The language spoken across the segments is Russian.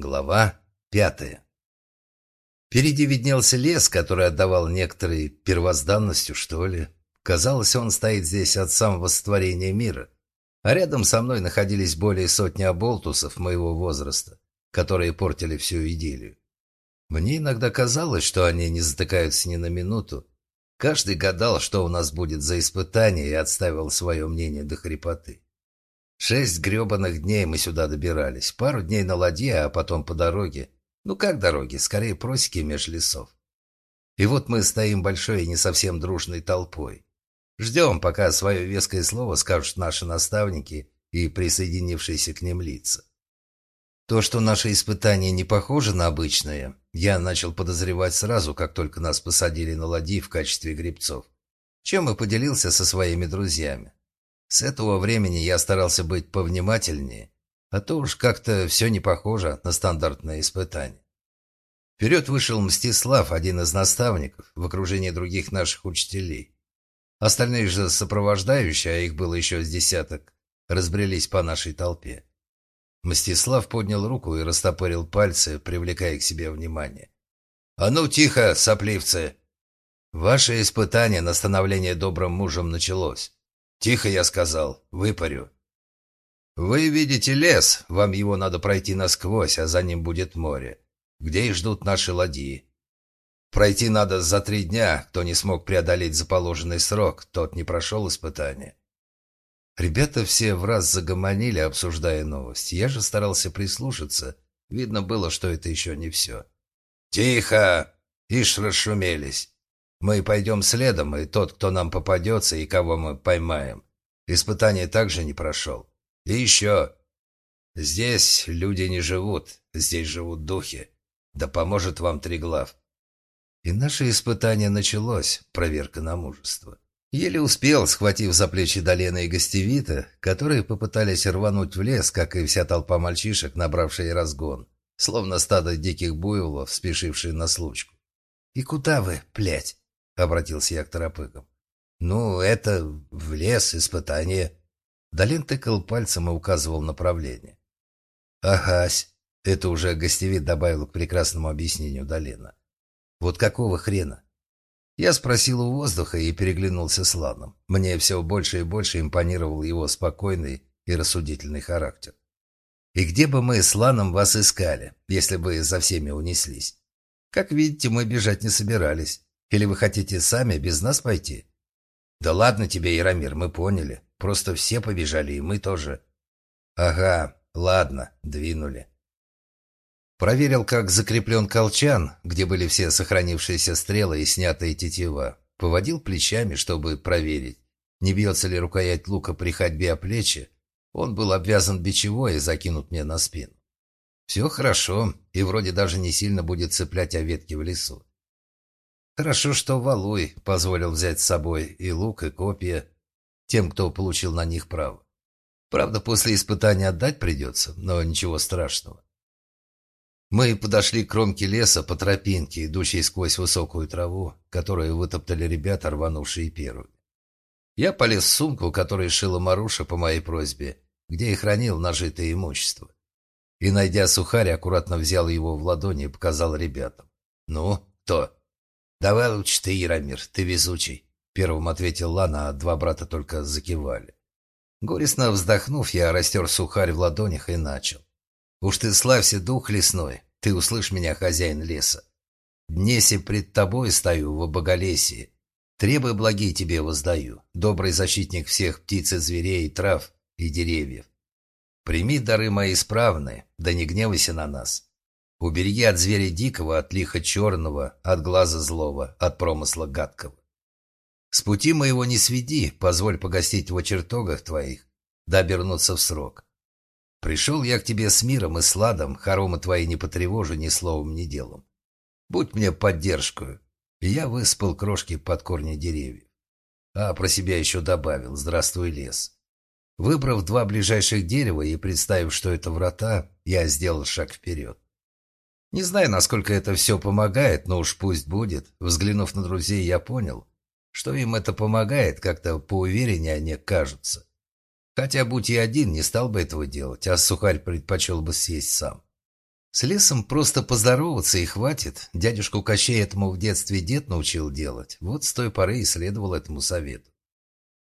Глава пятая. Впереди виднелся лес, который отдавал некоторой первозданностью, что ли. Казалось, он стоит здесь от самого сотворения мира. А рядом со мной находились более сотни оболтусов моего возраста, которые портили всю идиллию. Мне иногда казалось, что они не затыкаются ни на минуту. Каждый гадал, что у нас будет за испытание, и отставил свое мнение до хрипоты. Шесть гребаных дней мы сюда добирались. Пару дней на ладье, а потом по дороге. Ну как дороги? Скорее просеки меж лесов. И вот мы стоим большой и не совсем дружной толпой. Ждем, пока свое веское слово скажут наши наставники и присоединившиеся к ним лица. То, что наше испытание не похоже на обычное, я начал подозревать сразу, как только нас посадили на ладьи в качестве гребцов, чем и поделился со своими друзьями. С этого времени я старался быть повнимательнее, а то уж как-то все не похоже на стандартное испытание. Вперед вышел Мстислав, один из наставников, в окружении других наших учителей. Остальные же сопровождающие, а их было еще с десяток, разбрелись по нашей толпе. Мстислав поднял руку и растопырил пальцы, привлекая к себе внимание. «А ну тихо, сопливцы! Ваше испытание на становление добрым мужем началось. «Тихо, я сказал. Выпарю». «Вы видите лес. Вам его надо пройти насквозь, а за ним будет море, где и ждут наши ладьи. Пройти надо за три дня. Кто не смог преодолеть за положенный срок, тот не прошел испытание». Ребята все в раз загомонили, обсуждая новость. Я же старался прислушаться. Видно было, что это еще не все. «Тихо!» Ишь расшумелись. Мы пойдем следом, и тот, кто нам попадется и кого мы поймаем. Испытание также не прошел. И еще. Здесь люди не живут, здесь живут духи. Да поможет вам Триглав. И наше испытание началось, проверка на мужество. Еле успел, схватив за плечи Долена и Гостевита, которые попытались рвануть в лес, как и вся толпа мальчишек, набравшие разгон, словно стадо диких буйволов, спешившие на случку. «И куда вы, плять?» Обратился я к торопыгам. «Ну, это в лес, испытание». Долин тыкал пальцем и указывал направление. «Агась!» — это уже гостевид добавил к прекрасному объяснению Долина. «Вот какого хрена?» Я спросил у воздуха и переглянулся с Ланом. Мне все больше и больше импонировал его спокойный и рассудительный характер. «И где бы мы с Ланом вас искали, если бы за всеми унеслись? Как видите, мы бежать не собирались. Или вы хотите сами без нас пойти?» «Да ладно тебе, Яромир, мы поняли. Просто все побежали, и мы тоже». «Ага, ладно, двинули». Проверил, как закреплен колчан, где были все сохранившиеся стрелы и снятые тетива. Поводил плечами, чтобы проверить, не бьется ли рукоять лука при ходьбе о плечи. Он был обвязан бичевой и закинут мне на спину. Все хорошо, и вроде даже не сильно будет цеплять о ветки в лесу. Хорошо, что Валуй позволил взять с собой и лук, и копья тем, кто получил на них право. Правда, после испытания отдать придется, но ничего страшного. Мы подошли к кромке леса по тропинке, идущей сквозь высокую траву, которую вытоптали ребята, рванувшие первыми. Я полез в сумку, которую шила Маруша по моей просьбе, где и хранил нажитое имущество. И, найдя сухарь, аккуратно взял его в ладони и показал ребятам. «Ну, кто?» «Давай лучше ты, Яромир, ты везучий», — первым ответил Лана, а два брата только закивали. Горестно вздохнув, я растер сухарь в ладонях и начал. «Уж ты славься, дух лесной, ты услышь меня, хозяин леса. Днеси пред тобой стою в обоголесии. Требы благие тебе воздаю, добрый защитник всех птиц и зверей, трав и деревьев. Прими дары мои исправные, да не гневайся на нас. Убереги от зверя дикого, от лиха черного, от глаза злого, от промысла гадкого. С пути моего не сведи, позволь погостить в чертогах твоих, да обернуться в срок. Пришел я к тебе с миром и сладом, хоромы твои не потревожу ни словом, ни делом. Будь мне поддержкою. И я выспал крошки под корни деревьев. А про себя еще добавил «Здравствуй, лес». Выбрав два ближайших дерева и представив, что это врата, я сделал шаг вперед. Не знаю, насколько это все помогает, но уж пусть будет. Взглянув на друзей, я понял, что им это помогает, как-то поувереннее они кажутся. Хотя, будь я один, не стал бы этого делать, а сухарь предпочел бы съесть сам. С лесом просто поздороваться и хватит. Дядюшку Кощей этому в детстве дед научил делать. Вот с той поры и следовал этому совету.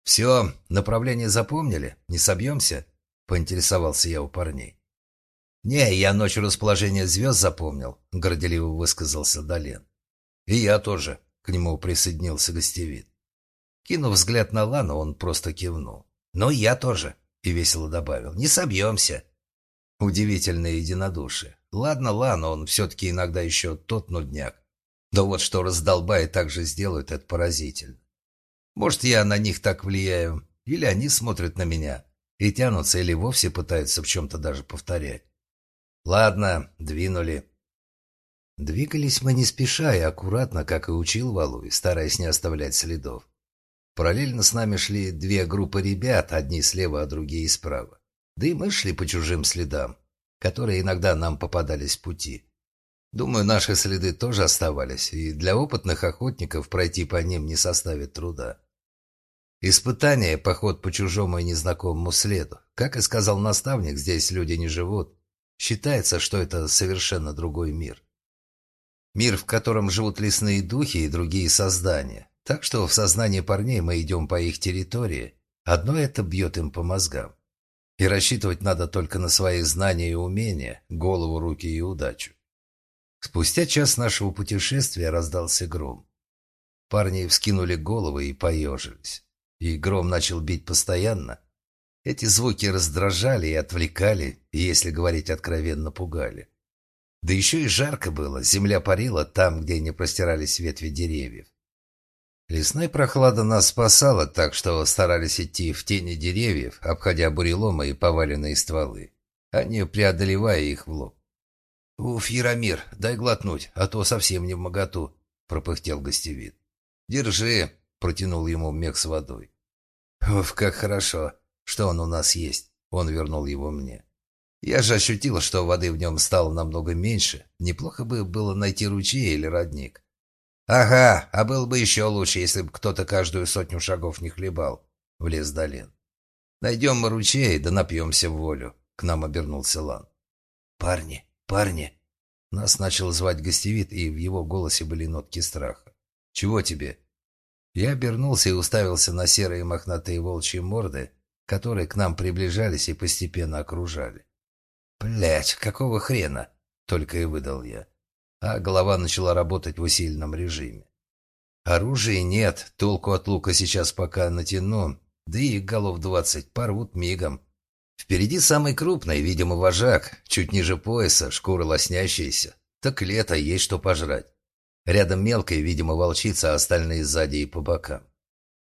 «Все, направление запомнили? Не собьемся?» — поинтересовался я у парней. «Не, я ночь расположения звезд запомнил», — горделиво высказался Долен. «И я тоже», — к нему присоединился гостевид. Кинув взгляд на Лану, он просто кивнул. «Ну, я тоже», — и весело добавил. «Не собьемся». Удивительное единодушие. Ладно, Лана, он все-таки иногда еще тот нудняк. Да вот что раздолбает так же сделают, это поразительно. Может, я на них так влияю, или они смотрят на меня и тянутся, или вовсе пытаются в чем-то даже повторять. Ладно, двинули. Двигались мы не спеша и аккуратно, как и учил Валуй, стараясь не оставлять следов. Параллельно с нами шли две группы ребят, одни слева, а другие справа. Да и мы шли по чужим следам, которые иногда нам попадались в пути. Думаю, наши следы тоже оставались, и для опытных охотников пройти по ним не составит труда. Испытание – поход по чужому и незнакомому следу. Как и сказал наставник, здесь люди не живут, Считается, что это совершенно другой мир. Мир, в котором живут лесные духи и другие создания. Так что в сознании парней мы идем по их территории. Одно это бьет им по мозгам. И рассчитывать надо только на свои знания и умения, голову, руки и удачу. Спустя час нашего путешествия раздался гром. Парни вскинули головы и поежились. И гром начал бить постоянно, эти звуки раздражали и отвлекали, и, если говорить откровенно, пугали. Да еще и жарко было, земля парила там, где не простирались ветви деревьев. Лесная прохлада нас спасала, так что старались идти в тени деревьев, обходя буреломы и поваленные стволы, а не преодолевая их в лоб. «Уф, Яромир, дай глотнуть, а то совсем не в моготу», — пропыхтел гостевид. «Держи», — протянул ему мех с водой. «Уф, как хорошо. Что он у нас есть?» Он вернул его мне. Я же ощутила, что воды в нем стало намного меньше. Неплохо бы было найти ручей или родник. «Ага, а было бы еще лучше, если бы кто-то каждую сотню шагов не хлебал», — влез Долин. «Найдем мы ручей, да напьемся в волю», — к нам обернулся Лан. «Парни, парни!» Нас начал звать гостевид, и в его голосе были нотки страха. «Чего тебе?» Я обернулся и уставился на серые мохнатые волчьи морды, которые к нам приближались и постепенно окружали. «Блядь, какого хрена?» — только и выдал я. А голова начала работать в усиленном режиме. Оружия нет, толку от лука сейчас пока натяну, да и голов двадцать порвут мигом. Впереди самый крупный, видимо, вожак, чуть ниже пояса, шкура лоснящаяся. Так лето, есть что пожрать. Рядом мелкая, видимо, волчица, а остальные сзади и по бокам.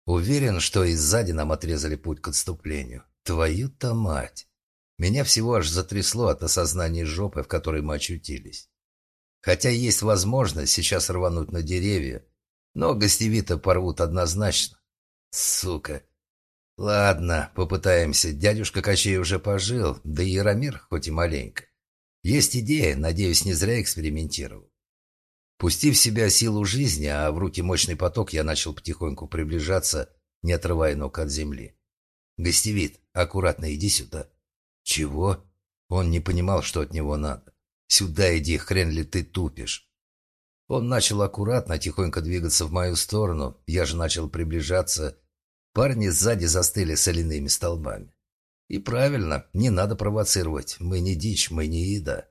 Уверен, что и сзади нам отрезали путь к отступлению. Твою-то мать! Меня всего аж затрясло от осознания жопы, в которой мы очутились. Хотя есть возможность сейчас рвануть на деревья, но гостевито порвут однозначно. Сука! Ладно, попытаемся. Дядюшка Кощей уже пожил, да и Яромир, хоть и маленько. Есть идея, надеюсь, не зря экспериментировал. Пустив в себя силу жизни, а в руки мощный поток, я начал потихоньку приближаться, не отрывая ног от земли. «Гостевид, аккуратно иди сюда». «Чего?» Он не понимал, что от него надо. «Сюда иди, хрен ли ты тупишь?» Он начал аккуратно, тихонько двигаться в мою сторону. Я же начал приближаться. Парни сзади застыли соляными столбами. И правильно, не надо провоцировать. Мы не дичь, мы не еда.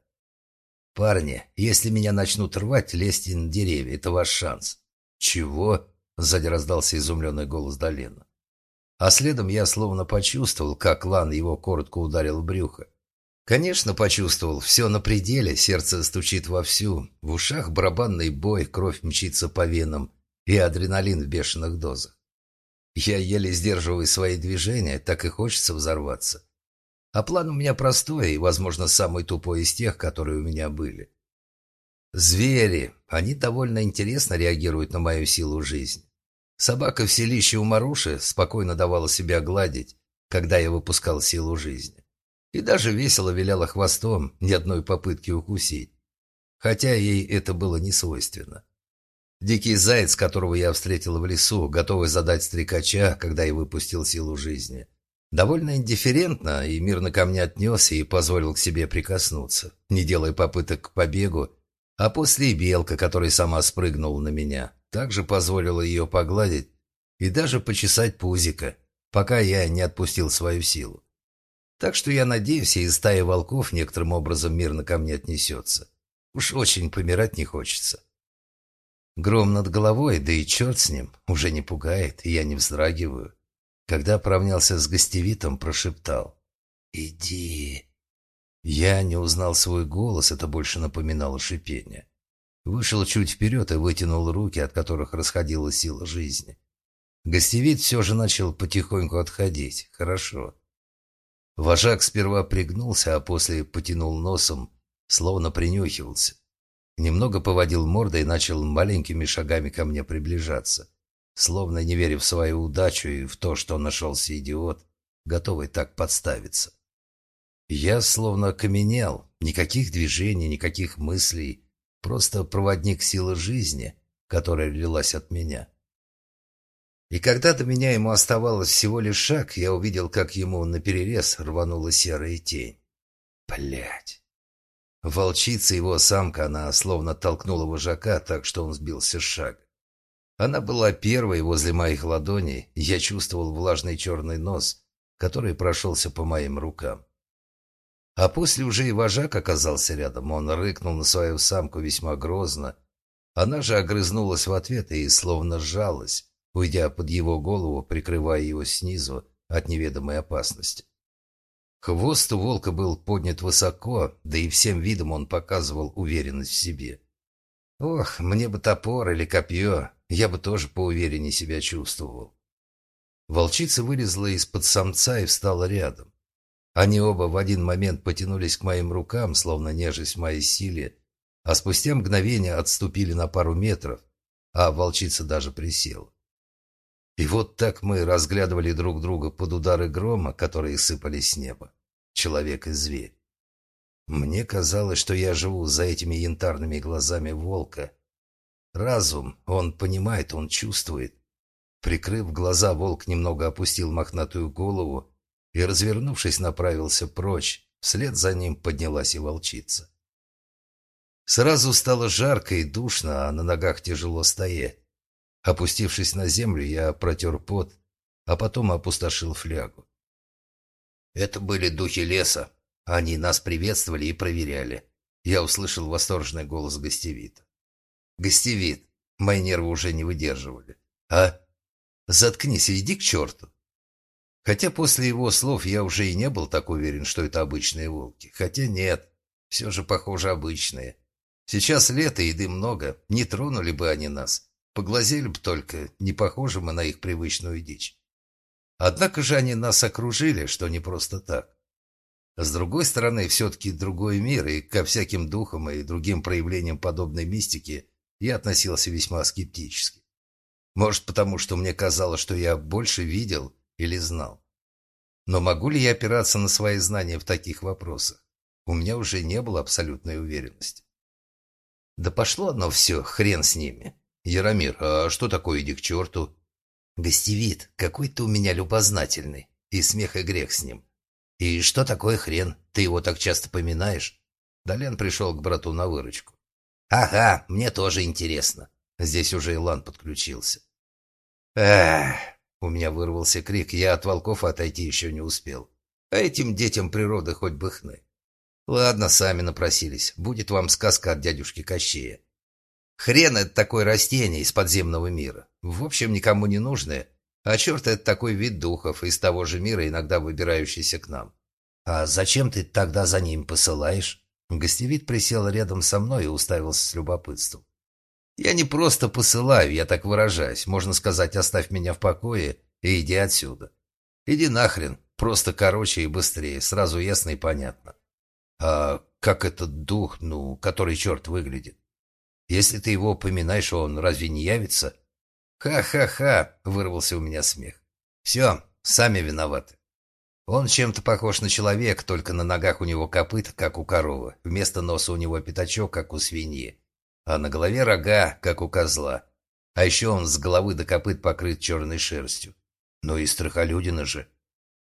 «Парни, если меня начнут рвать, лезьте на деревья, это ваш шанс». «Чего?» — сзади раздался изумленный голос Долина. А следом я словно почувствовал, как Лан его коротко ударил в брюхо. Конечно, почувствовал, все на пределе, сердце стучит вовсю, в ушах барабанный бой, кровь мчится по венам и адреналин в бешеных дозах. Я еле сдерживаю свои движения, так и хочется взорваться. А план у меня простой и, возможно, самый тупой из тех, которые у меня были. Звери. Они довольно интересно реагируют на мою силу жизни. Собака в селище у Маруши спокойно давала себя гладить, когда я выпускал силу жизни. И даже весело виляла хвостом, ни одной попытки укусить. Хотя ей это было не свойственно. Дикий заяц, которого я встретил в лесу, готовый задать стрекача, когда я выпустил силу жизни – Довольно индифферентно и мирно ко мне отнесся и позволил к себе прикоснуться, не делая попыток к побегу, а после и белка, которая сама спрыгнула на меня, также позволила ее погладить и даже почесать пузика, пока я не отпустил свою силу. Так что я надеюсь, и стая волков некоторым образом мирно ко мне отнесется. Уж очень помирать не хочется. Гром над головой, да и черт с ним, уже не пугает, и я не вздрагиваю. Когда поравнялся с гостевитом, прошептал «Иди». Я не узнал свой голос, это больше напоминало шипение. Вышел чуть вперед и вытянул руки, от которых расходила сила жизни. Гостевит все же начал потихоньку отходить. Хорошо. Вожак сперва пригнулся, а после потянул носом, словно принюхивался. Немного поводил мордой и начал маленькими шагами ко мне приближаться словно не веря в свою удачу и в то, что нашелся идиот, готовый так подставиться. Я словно окаменел, никаких движений, никаких мыслей, просто проводник силы жизни, которая лилась от меня. И когда до меня ему оставалось всего лишь шаг, я увидел, как ему наперерез рванула серая тень. Блять. Волчица его самка, она словно толкнула вожака так, что он сбился с шага. Она была первой возле моих ладоней, я чувствовал влажный черный нос, который прошелся по моим рукам. А после уже и вожак оказался рядом, он рыкнул на свою самку весьма грозно. Она же огрызнулась в ответ и словно сжалась, уйдя под его голову, прикрывая его снизу от неведомой опасности. Хвост у волка был поднят высоко, да и всем видом он показывал уверенность в себе. Ох, мне бы топор или копье, я бы тоже поувереннее себя чувствовал. Волчица вылезла из-под самца и встала рядом. Они оба в один момент потянулись к моим рукам, словно нежесть в моей силе, а спустя мгновение отступили на пару метров, а волчица даже присела. И вот так мы разглядывали друг друга под удары грома, которые сыпались с неба. Человек и зверь. Мне казалось, что я живу за этими янтарными глазами волка, Разум, он понимает, он чувствует. Прикрыв глаза, волк немного опустил мохнатую голову и, развернувшись, направился прочь. Вслед за ним поднялась и волчица. Сразу стало жарко и душно, а на ногах тяжело стоять. Опустившись на землю, я протер пот, а потом опустошил флягу. Это были духи леса. Они нас приветствовали и проверяли. Я услышал восторженный голос гостевита. Гостевит. Мои нервы уже не выдерживали. А? Заткнись и иди к черту. Хотя после его слов я уже и не был так уверен, что это обычные волки. Хотя нет, все же, похоже, обычные. Сейчас лето, еды много, не тронули бы они нас. Поглазели бы только, не похожи мы на их привычную дичь. Однако же они нас окружили, что не просто так. С другой стороны, все-таки другой мир, и ко всяким духам и другим проявлениям подобной мистики я относился весьма скептически. Может, потому что мне казалось, что я больше видел или знал. Но могу ли я опираться на свои знания в таких вопросах? У меня уже не было абсолютной уверенности. Да пошло оно все, хрен с ними. Яромир, а что такое иди к черту? Гостевид, какой ты у меня любознательный. И смех, и грех с ним. И что такое хрен? Ты его так часто поминаешь? Дален пришел к брату на выручку. «Ага, мне тоже интересно». Здесь уже Илан подключился. «Эх!» — у меня вырвался крик, я от волков отойти еще не успел. А этим детям природы хоть бы хны. Ладно, сами напросились. Будет вам сказка от дядюшки Кощея. Хрен — это такое растение из подземного мира. В общем, никому не нужное. А черт — это такой вид духов из того же мира, иногда выбирающийся к нам. А зачем ты тогда за ним посылаешь? Гостевид присел рядом со мной и уставился с любопытством. «Я не просто посылаю, я так выражаюсь. Можно сказать, оставь меня в покое и иди отсюда. Иди нахрен, просто короче и быстрее, сразу ясно и понятно. А как этот дух, ну, который черт выглядит? Если ты его упоминаешь, он разве не явится?» «Ха-ха-ха!» — вырвался у меня смех. «Все, сами виноваты. Он чем-то похож на человека, только на ногах у него копыт, как у коровы. Вместо носа у него пятачок, как у свиньи. А на голове рога, как у козла. А еще он с головы до копыт покрыт черной шерстью. Ну и страхолюдина же.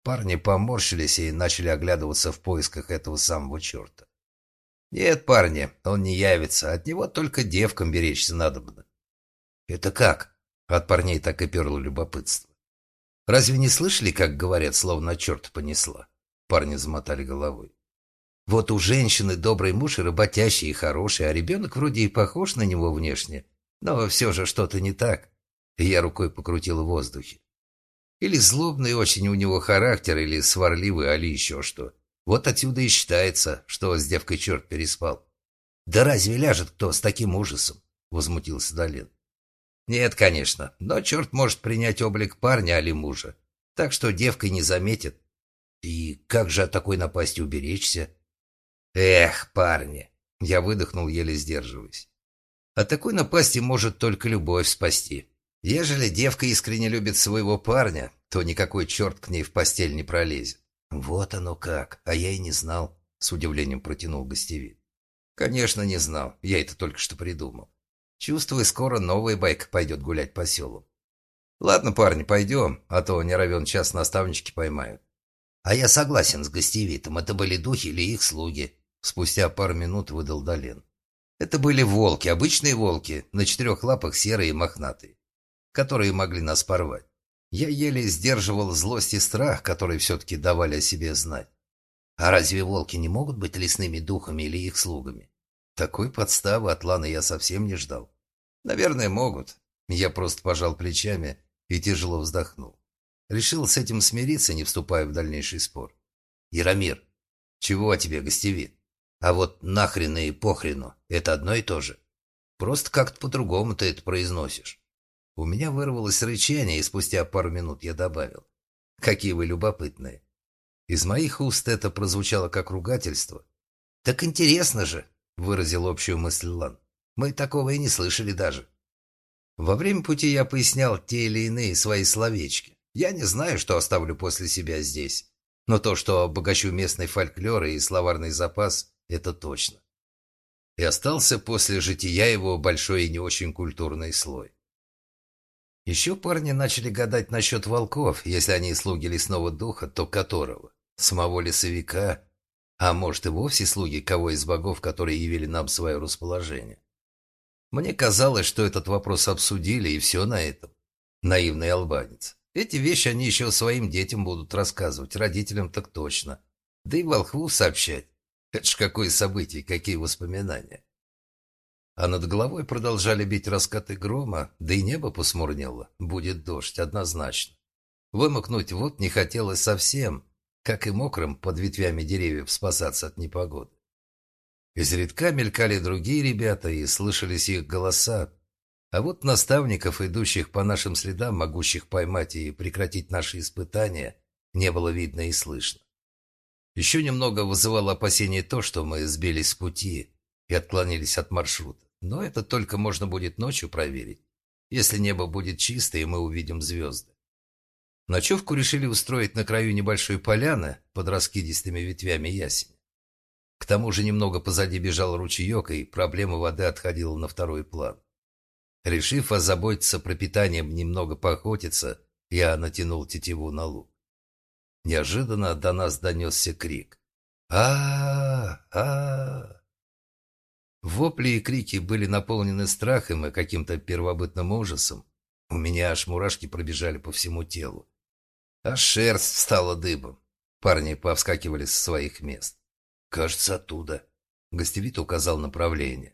Парни поморщились и начали оглядываться в поисках этого самого черта. «Нет, парни, он не явится, от него только девкам беречься надобно». «Это как?» От парней так и перло любопытство. «Разве не слышали, как говорят, словно черт понесла?» Парни замотали головой. «Вот у женщины добрый муж и работящий, и хороший, а ребенок вроде и похож на него внешне, но все же что-то не так». Я рукой покрутил в воздухе. Или злобный очень у него характер, или сварливый, али еще что. Вот отсюда и считается, что с девкой черт переспал. «Да разве ляжет кто с таким ужасом?» — возмутился Долин. «Нет, конечно, но черт может принять облик парня, али мужа, так что девка не заметит. И как же от такой напасти уберечься?» «Эх, парни!» — я выдохнул, еле сдерживаясь. «От такой напасти может только любовь спасти». Ежели девка искренне любит своего парня, то никакой черт к ней в постель не пролезет. Вот оно как, а я и не знал, с удивлением протянул гостевик. Конечно, не знал, я это только что придумал. Чувствую, скоро новая байка пойдет гулять по селу. Ладно, парни, пойдем, а то не равен час наставнички поймают. А я согласен с гостевитом, это были духи или их слуги. Спустя пару минут выдал Долен. Это были волки, обычные волки, на четырех лапах серые и мохнатые которые могли нас порвать. Я еле сдерживал злость и страх, которые все-таки давали о себе знать. А разве волки не могут быть лесными духами или их слугами? Такой подставы от Ланы я совсем не ждал. Наверное, могут. Я просто пожал плечами и тяжело вздохнул. Решил с этим смириться, не вступая в дальнейший спор. Яромир, чего тебе гостевит? А вот нахрен и похрену – это одно и то же. Просто как-то по-другому ты это произносишь. У меня вырвалось рычание, и спустя пару минут я добавил. «Какие вы любопытные!» Из моих уст это прозвучало как ругательство. «Так интересно же!» — выразил общую мысль Лан. «Мы такого и не слышали даже». Во время пути я пояснял те или иные свои словечки. Я не знаю, что оставлю после себя здесь, но то, что обогащу местный фольклор и словарный запас, это точно. И остался после жития его большой и не очень культурный слой. Еще парни начали гадать насчет волков, если они слуги лесного духа, то которого? Самого лесовика? А может и вовсе слуги кого из богов, которые явили нам свое расположение? Мне казалось, что этот вопрос обсудили, и все на этом. Наивный албанец. Эти вещи они еще своим детям будут рассказывать, родителям так точно. Да и волхву сообщать. Это ж какое событие, какие воспоминания а над головой продолжали бить раскаты грома, да и небо посмурнело. Будет дождь, однозначно. Вымокнуть вот не хотелось совсем, как и мокрым под ветвями деревьев спасаться от непогоды. Изредка мелькали другие ребята, и слышались их голоса. А вот наставников, идущих по нашим следам, могущих поймать и прекратить наши испытания, не было видно и слышно. Еще немного вызывало опасение то, что мы сбились с пути и отклонились от маршрута. Но это только можно будет ночью проверить, если небо будет чисто и мы увидим звезды. Ночевку решили устроить на краю небольшой поляны под раскидистыми ветвями ясеня. К тому же немного позади бежал ручеек, и проблема воды отходила на второй план. Решив озаботиться пропитанием, немного поохотиться, я натянул тетиву на лук. Неожиданно до нас донесся крик. а а, Вопли и крики были наполнены страхом и каким-то первобытным ужасом. У меня аж мурашки пробежали по всему телу. А шерсть встала дыбом. Парни повскакивали с своих мест. «Кажется, оттуда». Гостевит указал направление.